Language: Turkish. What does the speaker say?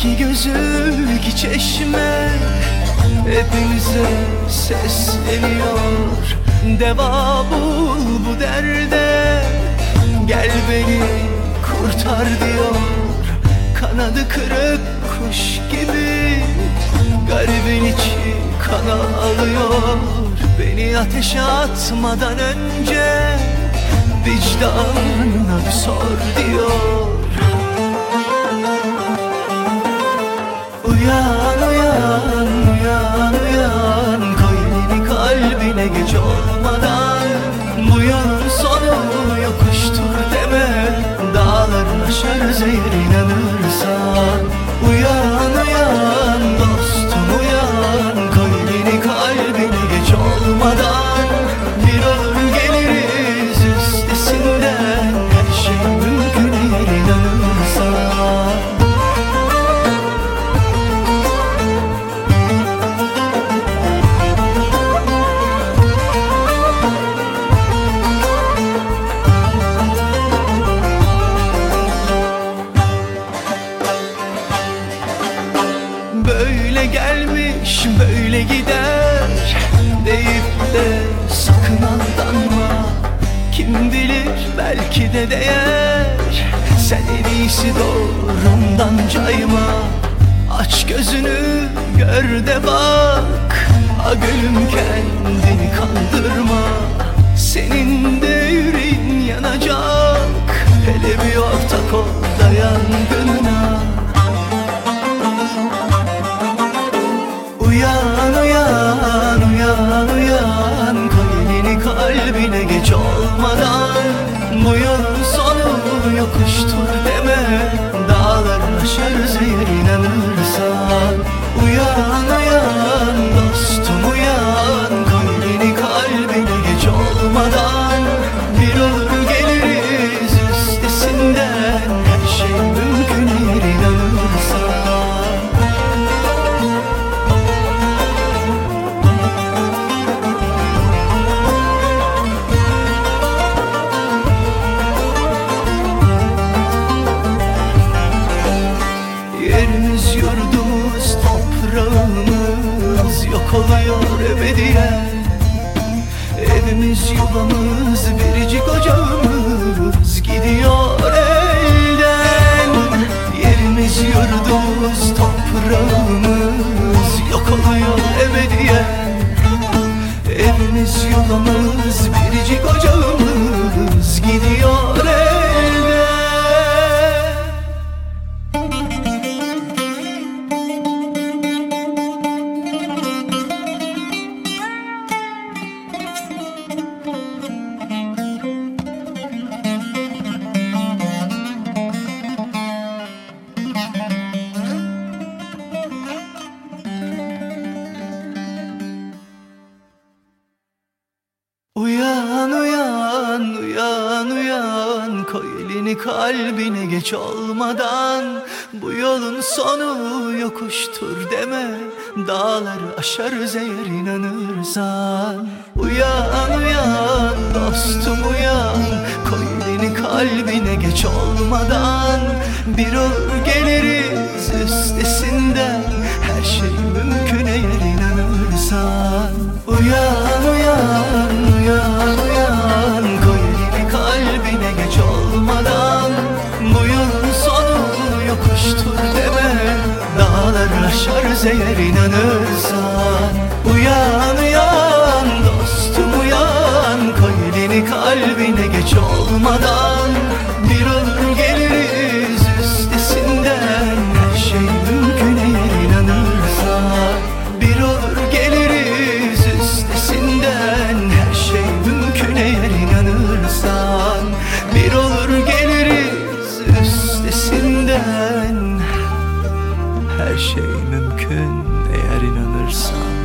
İki gözüm iki çeşme Hepimize sesleniyor Deva bul bu derde. Gel beni kurtar diyor. Kanadı kırık kuş gibi. Garibin içi kana alıyor. Beni ateşe atmadan önce Vicdanına bir sor diyor. Uyan uyan uyan uyan. Koy kalbine geç olmadan. Bu yolun sonu yokuştur deme. Dağları aşarız eğer inanırsan uyan gelmiş böyle gider. Deyip de sakın aldanma. Kim bilir belki de değer. Sen en iyisi doğrumdan cayma. Aç gözünü gör de bak. Ha gülüm kendini kandırma. Senin de yüreğin yanacak. Hele bir ortak ol da yangınına kalbine geç olmadan Bu yolun sonu yokuştur deme. Dağları aşarız eğer inanırsan Uyan uyan dostum uyan. Koy elini kalbine geç olmadan yuvamız Uyan uyan uyan uyan. Koy elini kalbine geç olmadan. Bu yolun sonu yokuştur deme. Dağları aşarız eğer inanırsan. Uyan uyan dostum uyan. Koy elini kalbine geç olmadan. Bir olur geliriz üstesinden. Her şey mümkün eğer inanırsan eğer inanırsan Uyan uyan dostum uyan. Koy elini kalbine geç olmadan Bir olur geliriz üstesinden. Her şey mümkün eğer inanırsan Bir olur geliriz üstesinden. Her şey mümkün eğer inanırsan Bir olur mümkün eğer inanırsan